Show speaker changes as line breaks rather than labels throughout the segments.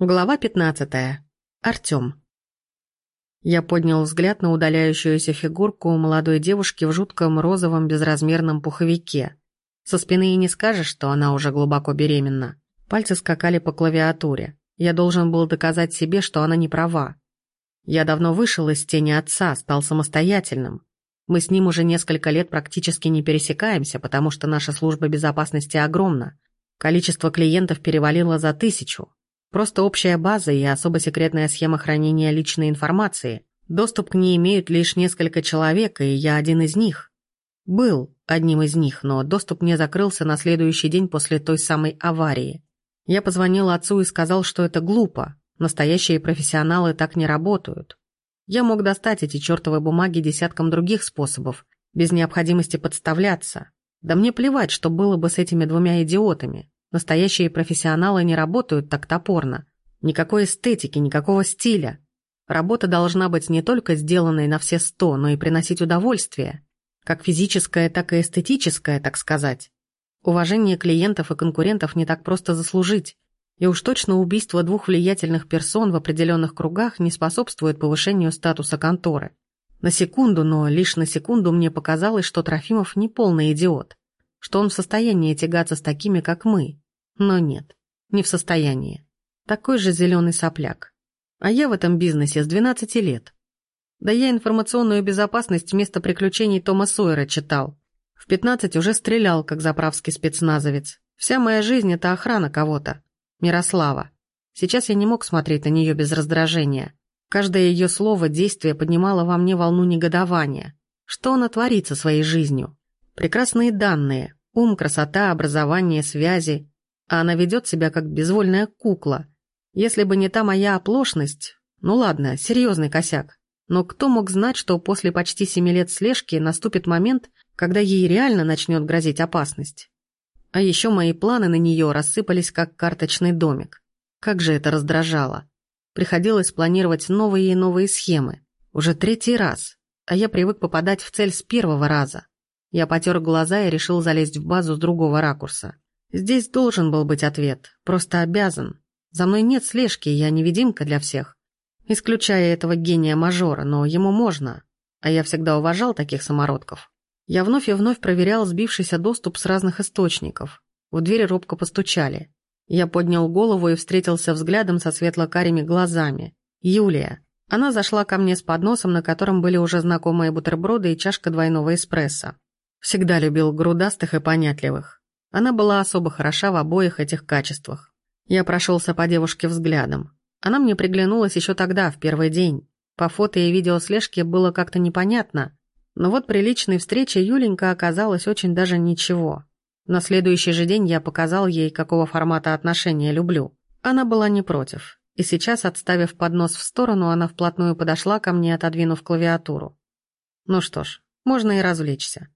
Глава 15. Артём. Я поднял взгляд на удаляющуюся фигурку молодой девушки в жутком розовом безразмерном пуховике. Со спины и не скажешь, что она уже глубоко беременна. Пальцы скакали по клавиатуре. Я должен был доказать себе, что она не права. Я давно вышел из тени отца, стал самостоятельным. Мы с ним уже несколько лет практически не пересекаемся, потому что наша служба безопасности огромна. Количество клиентов перевалило за тысячу, Просто общая база и особо секретная схема хранения личной информации. Доступ к ней имеют лишь несколько человек, и я один из них. Был одним из них, но доступ мне закрылся на следующий день после той самой аварии. Я позвонил отцу и сказал, что это глупо. Настоящие профессионалы так не работают. Я мог достать эти чертовы бумаги десятком других способов, без необходимости подставляться. Да мне плевать, что было бы с этими двумя идиотами. Настоящие профессионалы не работают так топорно. Никакой эстетики, никакого стиля. Работа должна быть не только сделанной на все сто, но и приносить удовольствие. Как физическое, так и эстетическое, так сказать. Уважение клиентов и конкурентов не так просто заслужить. И уж точно убийство двух влиятельных персон в определенных кругах не способствует повышению статуса конторы. На секунду, но лишь на секунду мне показалось, что Трофимов не полный идиот, что он в состоянии тягаться с такими, как мы. Но нет, не в состоянии. Такой же зеленый сопляк. А я в этом бизнесе с 12 лет. Да я информационную безопасность вместо приключений Тома Сойера читал. В 15 уже стрелял, как заправский спецназовец. Вся моя жизнь — это охрана кого-то. Мирослава. Сейчас я не мог смотреть на нее без раздражения. Каждое ее слово, действие поднимало во мне волну негодования. Что она творит со своей жизнью? Прекрасные данные. Ум, красота, образование, связи а она ведет себя как безвольная кукла. Если бы не та моя оплошность... Ну ладно, серьезный косяк. Но кто мог знать, что после почти семи лет слежки наступит момент, когда ей реально начнет грозить опасность? А еще мои планы на нее рассыпались как карточный домик. Как же это раздражало. Приходилось планировать новые и новые схемы. Уже третий раз. А я привык попадать в цель с первого раза. Я потер глаза и решил залезть в базу с другого ракурса. Здесь должен был быть ответ, просто обязан. За мной нет слежки, я невидимка для всех. Исключая этого гения-мажора, но ему можно. А я всегда уважал таких самородков. Я вновь и вновь проверял сбившийся доступ с разных источников. В дверь робко постучали. Я поднял голову и встретился взглядом со светло-карими глазами. Юлия. Она зашла ко мне с подносом, на котором были уже знакомые бутерброды и чашка двойного эспрессо. Всегда любил грудастых и понятливых. Она была особо хороша в обоих этих качествах. Я прошелся по девушке взглядом. Она мне приглянулась еще тогда, в первый день. По фото и видеослежке было как-то непонятно, но вот при личной встрече Юленька оказалась очень даже ничего. На следующий же день я показал ей, какого формата отношения люблю. Она была не против. И сейчас, отставив поднос в сторону, она вплотную подошла ко мне, отодвинув клавиатуру. Ну что ж, можно и развлечься.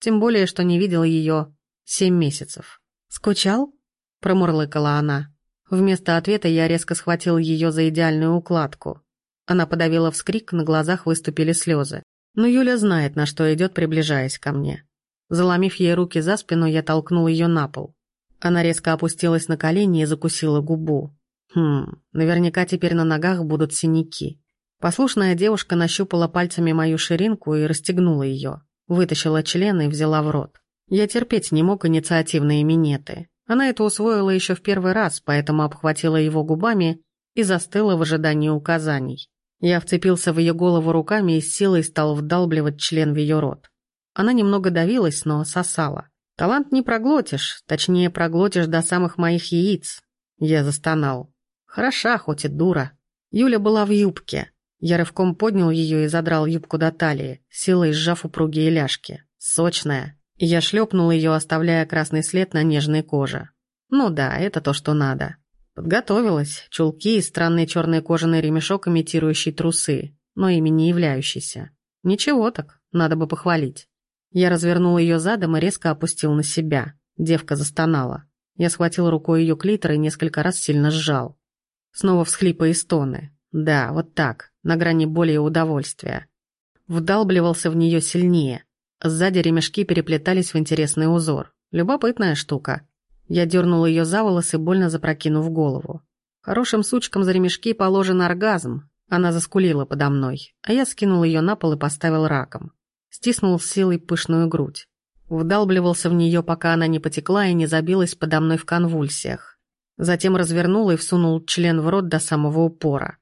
Тем более, что не видел ее Семь месяцев. «Скучал?» – промурлыкала она. Вместо ответа я резко схватил ее за идеальную укладку. Она подавила вскрик, на глазах выступили слезы. Но Юля знает, на что идет, приближаясь ко мне. Заломив ей руки за спину, я толкнул ее на пол. Она резко опустилась на колени и закусила губу. Хм, наверняка теперь на ногах будут синяки. Послушная девушка нащупала пальцами мою ширинку и расстегнула ее. Вытащила член и взяла в рот. Я терпеть не мог инициативные минеты. Она это усвоила еще в первый раз, поэтому обхватила его губами и застыла в ожидании указаний. Я вцепился в ее голову руками и с силой стал вдалбливать член в ее рот. Она немного давилась, но сосала. «Талант не проглотишь, точнее, проглотишь до самых моих яиц». Я застонал. «Хороша, хоть и дура». Юля была в юбке. Я рывком поднял ее и задрал юбку до талии, силой сжав упругие ляжки. Сочная, я шлепнул ее, оставляя красный след на нежной коже. Ну да, это то, что надо. Подготовилась. Чулки и странный черный кожаный ремешок, имитирующий трусы, но ими не являющийся. Ничего так, надо бы похвалить. Я развернул ее задом и резко опустил на себя. Девка застонала. Я схватил рукой ее клитор и несколько раз сильно сжал. Снова всхлипы и стоны. Да, вот так, на грани боли и удовольствия. Вдалбливался в нее сильнее – Сзади ремешки переплетались в интересный узор. Любопытная штука. Я дернул ее за волосы, больно запрокинув голову. Хорошим сучкам за ремешки положен оргазм. Она заскулила подо мной, а я скинул ее на пол и поставил раком. Стиснул с силой пышную грудь. Вдалбливался в нее, пока она не потекла и не забилась подо мной в конвульсиях. Затем развернул и всунул член в рот до самого упора.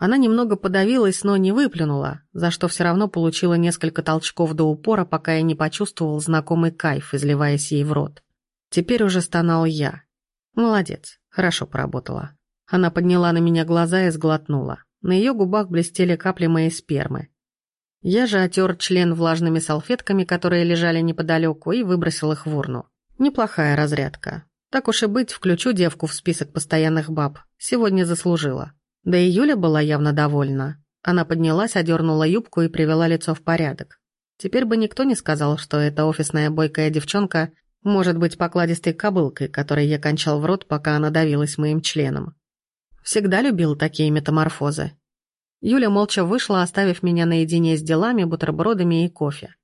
Она немного подавилась, но не выплюнула, за что все равно получила несколько толчков до упора, пока я не почувствовал знакомый кайф, изливаясь ей в рот. Теперь уже стонал я. Молодец, хорошо поработала. Она подняла на меня глаза и сглотнула. На ее губах блестели капли моей спермы. Я же отер член влажными салфетками, которые лежали неподалеку, и выбросил их в урну. Неплохая разрядка. Так уж и быть, включу девку в список постоянных баб. Сегодня заслужила. Да и Юля была явно довольна. Она поднялась, одернула юбку и привела лицо в порядок. Теперь бы никто не сказал, что эта офисная бойкая девчонка может быть покладистой кобылкой, которой я кончал в рот, пока она давилась моим членом. Всегда любил такие метаморфозы. Юля молча вышла, оставив меня наедине с делами, бутербродами и кофе.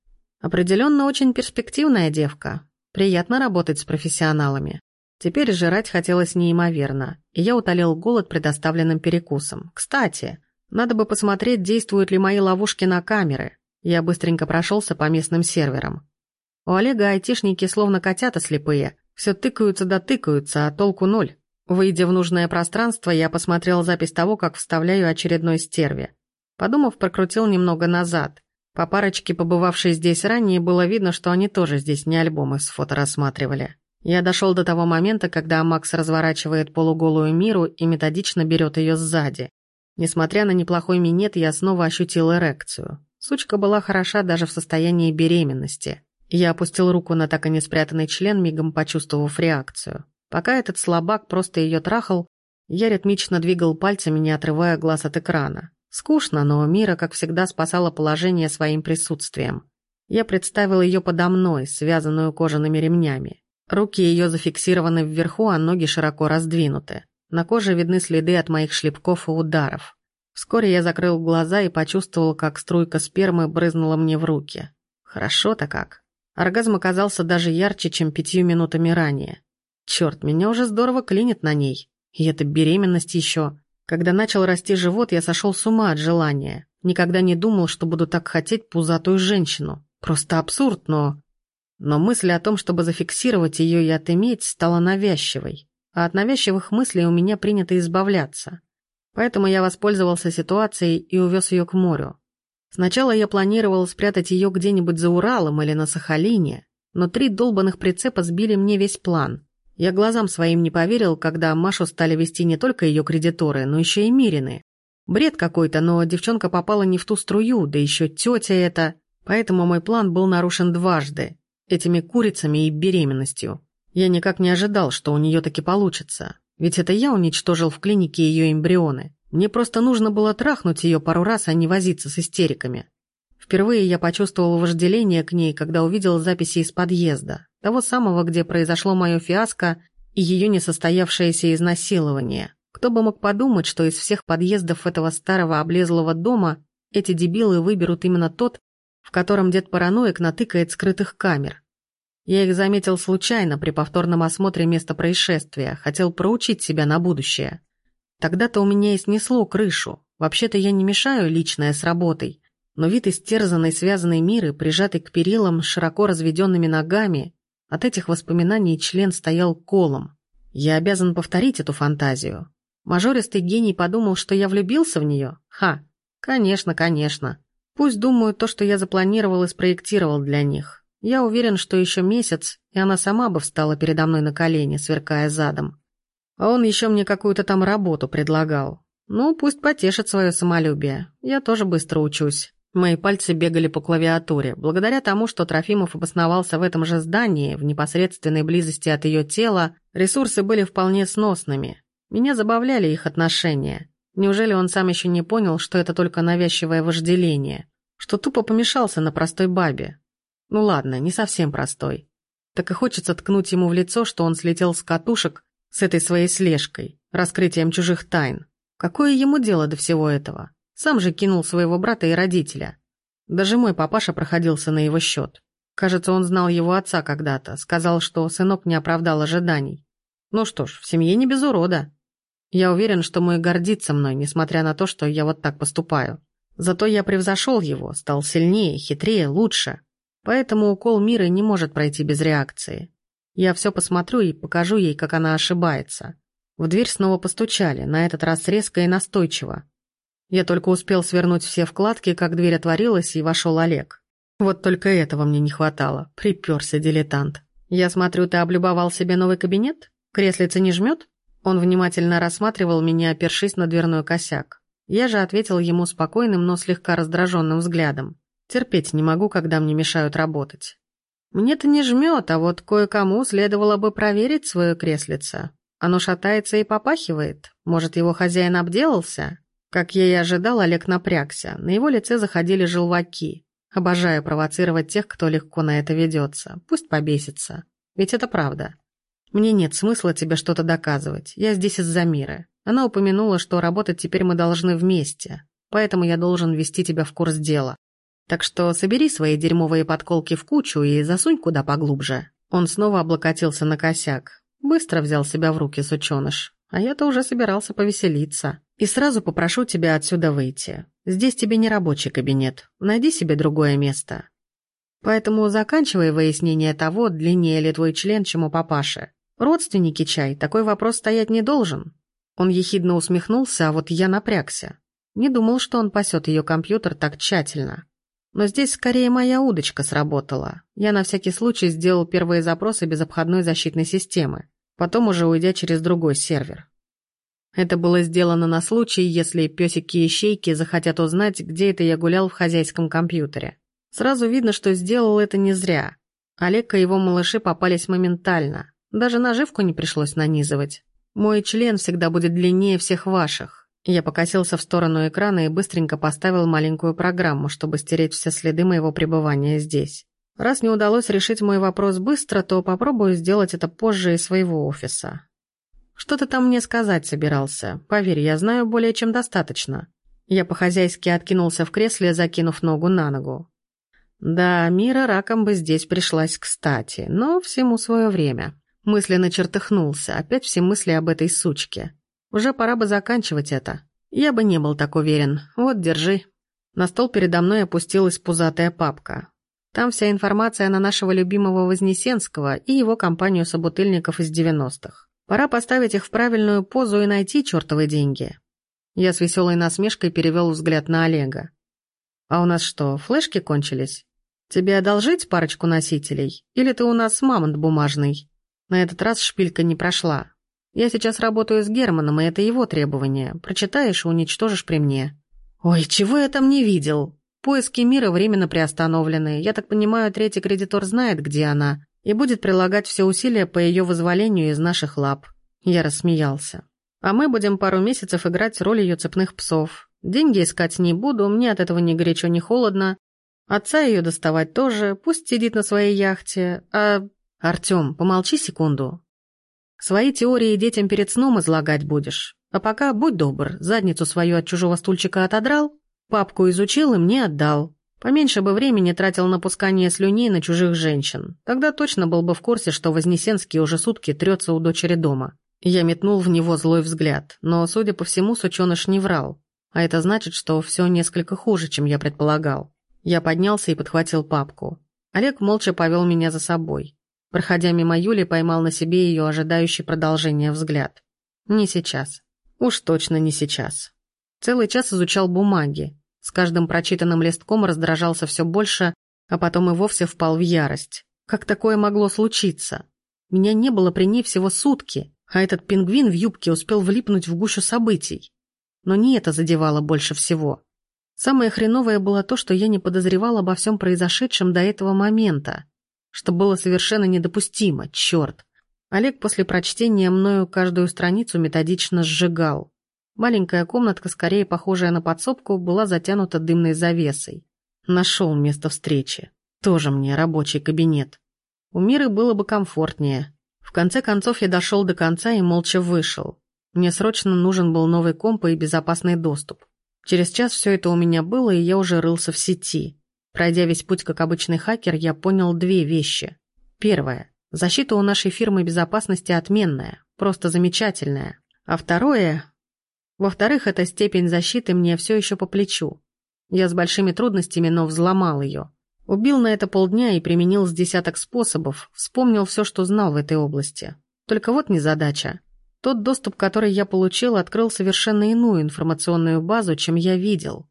Определенно очень перспективная девка. Приятно работать с профессионалами. Теперь жрать хотелось неимоверно, и я утолил голод предоставленным перекусом. Кстати, надо бы посмотреть, действуют ли мои ловушки на камеры. Я быстренько прошелся по местным серверам. У Олега айтишники словно котята слепые. Все тыкаются да тыкаются, а толку ноль. Выйдя в нужное пространство, я посмотрел запись того, как вставляю очередной стерве. Подумав, прокрутил немного назад. По парочке, побывавшей здесь ранее, было видно, что они тоже здесь не альбомы с фото рассматривали. Я дошел до того момента, когда Макс разворачивает полуголую миру и методично берет ее сзади. Несмотря на неплохой минет, я снова ощутил эрекцию. Сучка была хороша даже в состоянии беременности. Я опустил руку на так и не спрятанный член, мигом почувствовав реакцию. Пока этот слабак просто ее трахал, я ритмично двигал пальцами, не отрывая глаз от экрана. Скучно, но Мира, как всегда, спасала положение своим присутствием. Я представил ее подо мной, связанную кожаными ремнями. Руки ее зафиксированы вверху, а ноги широко раздвинуты. На коже видны следы от моих шлепков и ударов. Вскоре я закрыл глаза и почувствовал, как струйка спермы брызнула мне в руки. Хорошо-то как. Оргазм оказался даже ярче, чем пятью минутами ранее. Черт, меня уже здорово клинит на ней. И эта беременность еще. Когда начал расти живот, я сошел с ума от желания. Никогда не думал, что буду так хотеть пузатую женщину. Просто абсурд, но... Но мысль о том, чтобы зафиксировать ее и отыметь, стала навязчивой. А от навязчивых мыслей у меня принято избавляться. Поэтому я воспользовался ситуацией и увез ее к морю. Сначала я планировал спрятать ее где-нибудь за Уралом или на Сахалине, но три долбанных прицепа сбили мне весь план. Я глазам своим не поверил, когда Машу стали вести не только ее кредиторы, но еще и Мирины. Бред какой-то, но девчонка попала не в ту струю, да еще тетя эта. Поэтому мой план был нарушен дважды этими курицами и беременностью. Я никак не ожидал, что у нее таки получится. Ведь это я уничтожил в клинике ее эмбрионы. Мне просто нужно было трахнуть ее пару раз, а не возиться с истериками. Впервые я почувствовал вожделение к ней, когда увидел записи из подъезда, того самого, где произошло мое фиаско и ее несостоявшееся изнасилование. Кто бы мог подумать, что из всех подъездов этого старого облезлого дома эти дебилы выберут именно тот, в котором дед-параноик натыкает скрытых камер. Я их заметил случайно при повторном осмотре места происшествия, хотел проучить себя на будущее. Тогда-то у меня и снесло крышу. Вообще-то я не мешаю личное с работой, но вид истерзанной связанной миры, прижатой к перилам широко разведенными ногами, от этих воспоминаний член стоял колом. Я обязан повторить эту фантазию. Мажористый гений подумал, что я влюбился в нее? Ха, конечно, конечно. Пусть думают то, что я запланировал и спроектировал для них. Я уверен, что еще месяц, и она сама бы встала передо мной на колени, сверкая задом. А он еще мне какую-то там работу предлагал. Ну, пусть потешит свое самолюбие. Я тоже быстро учусь. Мои пальцы бегали по клавиатуре. Благодаря тому, что Трофимов обосновался в этом же здании, в непосредственной близости от ее тела, ресурсы были вполне сносными. Меня забавляли их отношения. Неужели он сам еще не понял, что это только навязчивое вожделение? Что тупо помешался на простой бабе? Ну ладно, не совсем простой. Так и хочется ткнуть ему в лицо, что он слетел с катушек с этой своей слежкой, раскрытием чужих тайн. Какое ему дело до всего этого? Сам же кинул своего брата и родителя. Даже мой папаша проходился на его счет. Кажется, он знал его отца когда-то, сказал, что сынок не оправдал ожиданий. Ну что ж, в семье не без урода. Я уверен, что мой гордится мной, несмотря на то, что я вот так поступаю. Зато я превзошел его, стал сильнее, хитрее, лучше. Поэтому укол мира не может пройти без реакции. Я все посмотрю и покажу ей, как она ошибается. В дверь снова постучали, на этот раз резко и настойчиво. Я только успел свернуть все вкладки, как дверь отворилась, и вошел Олег. Вот только этого мне не хватало. Приперся дилетант. «Я смотрю, ты облюбовал себе новый кабинет? Креслица не жмет?» Он внимательно рассматривал меня, опершись на дверной косяк. Я же ответил ему спокойным, но слегка раздраженным взглядом. Терпеть не могу, когда мне мешают работать. Мне-то не жмет, а вот кое-кому следовало бы проверить свое креслице. Оно шатается и попахивает. Может, его хозяин обделался? Как я и ожидал, Олег напрягся. На его лице заходили желваки. Обожаю провоцировать тех, кто легко на это ведется. Пусть побесится. Ведь это правда. Мне нет смысла тебе что-то доказывать. Я здесь из-за мира. Она упомянула, что работать теперь мы должны вместе. Поэтому я должен ввести тебя в курс дела. Так что собери свои дерьмовые подколки в кучу и засунь куда поглубже. Он снова облокотился на косяк. Быстро взял себя в руки, сученыш. А я-то уже собирался повеселиться. И сразу попрошу тебя отсюда выйти. Здесь тебе не рабочий кабинет. Найди себе другое место. Поэтому заканчивай выяснение того, длиннее ли твой член, чем у папаши. Родственники чай, такой вопрос стоять не должен. Он ехидно усмехнулся, а вот я напрягся. Не думал, что он пасет ее компьютер так тщательно. Но здесь скорее моя удочка сработала. Я на всякий случай сделал первые запросы без обходной защитной системы, потом уже уйдя через другой сервер. Это было сделано на случай, если песики-ищейки захотят узнать, где это я гулял в хозяйском компьютере. Сразу видно, что сделал это не зря. Олег и его малыши попались моментально. Даже наживку не пришлось нанизывать. Мой член всегда будет длиннее всех ваших. Я покосился в сторону экрана и быстренько поставил маленькую программу, чтобы стереть все следы моего пребывания здесь. Раз не удалось решить мой вопрос быстро, то попробую сделать это позже из своего офиса. Что ты там мне сказать собирался? Поверь, я знаю более чем достаточно. Я по-хозяйски откинулся в кресле, закинув ногу на ногу. Да, Мира раком бы здесь пришлась кстати, но всему свое время. Мысленно чертыхнулся, опять все мысли об этой сучке. Уже пора бы заканчивать это. Я бы не был так уверен. Вот, держи. На стол передо мной опустилась пузатая папка. Там вся информация на нашего любимого Вознесенского и его компанию собутыльников из 90-х. Пора поставить их в правильную позу и найти чертовы деньги. Я с веселой насмешкой перевел взгляд на Олега. «А у нас что, флешки кончились? Тебе одолжить парочку носителей? Или ты у нас мамонт бумажный?» На этот раз шпилька не прошла. Я сейчас работаю с Германом, и это его требование. Прочитаешь и уничтожишь при мне». «Ой, чего я там не видел? Поиски мира временно приостановлены. Я так понимаю, третий кредитор знает, где она, и будет прилагать все усилия по ее вызволению из наших лап». Я рассмеялся. «А мы будем пару месяцев играть роль ее цепных псов. Деньги искать не буду, мне от этого ни горячо, ни холодно. Отца ее доставать тоже, пусть сидит на своей яхте. А... Артем, помолчи секунду. Свои теории детям перед сном излагать будешь. А пока, будь добр, задницу свою от чужого стульчика отодрал, папку изучил и мне отдал. Поменьше бы времени тратил на пускание слюней на чужих женщин. Тогда точно был бы в курсе, что Вознесенский уже сутки трется у дочери дома. Я метнул в него злой взгляд, но, судя по всему, сученыш не врал. А это значит, что все несколько хуже, чем я предполагал. Я поднялся и подхватил папку. Олег молча повел меня за собой. Проходя мимо Юли, поймал на себе ее ожидающий продолжения взгляд. Не сейчас. Уж точно не сейчас. Целый час изучал бумаги. С каждым прочитанным листком раздражался все больше, а потом и вовсе впал в ярость. Как такое могло случиться? Меня не было при ней всего сутки, а этот пингвин в юбке успел влипнуть в гущу событий. Но не это задевало больше всего. Самое хреновое было то, что я не подозревал обо всем произошедшем до этого момента что было совершенно недопустимо, черт. Олег после прочтения мною каждую страницу методично сжигал. Маленькая комнатка, скорее похожая на подсобку, была затянута дымной завесой. Нашел место встречи. Тоже мне рабочий кабинет. У Миры было бы комфортнее. В конце концов я дошел до конца и молча вышел. Мне срочно нужен был новый комп и безопасный доступ. Через час все это у меня было, и я уже рылся в сети. Пройдя весь путь как обычный хакер, я понял две вещи. Первое. Защита у нашей фирмы безопасности отменная, просто замечательная. А второе... Во-вторых, эта степень защиты мне все еще по плечу. Я с большими трудностями, но взломал ее. Убил на это полдня и применил с десяток способов, вспомнил все, что знал в этой области. Только вот незадача. Тот доступ, который я получил, открыл совершенно иную информационную базу, чем я видел.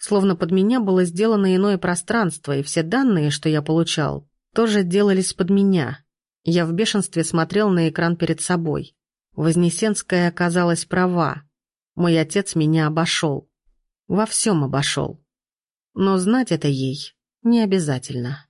Словно под меня было сделано иное пространство, и все данные, что я получал, тоже делались под меня. Я в бешенстве смотрел на экран перед собой. Вознесенская оказалась права. Мой отец меня обошел. Во всем обошел. Но знать это ей не обязательно.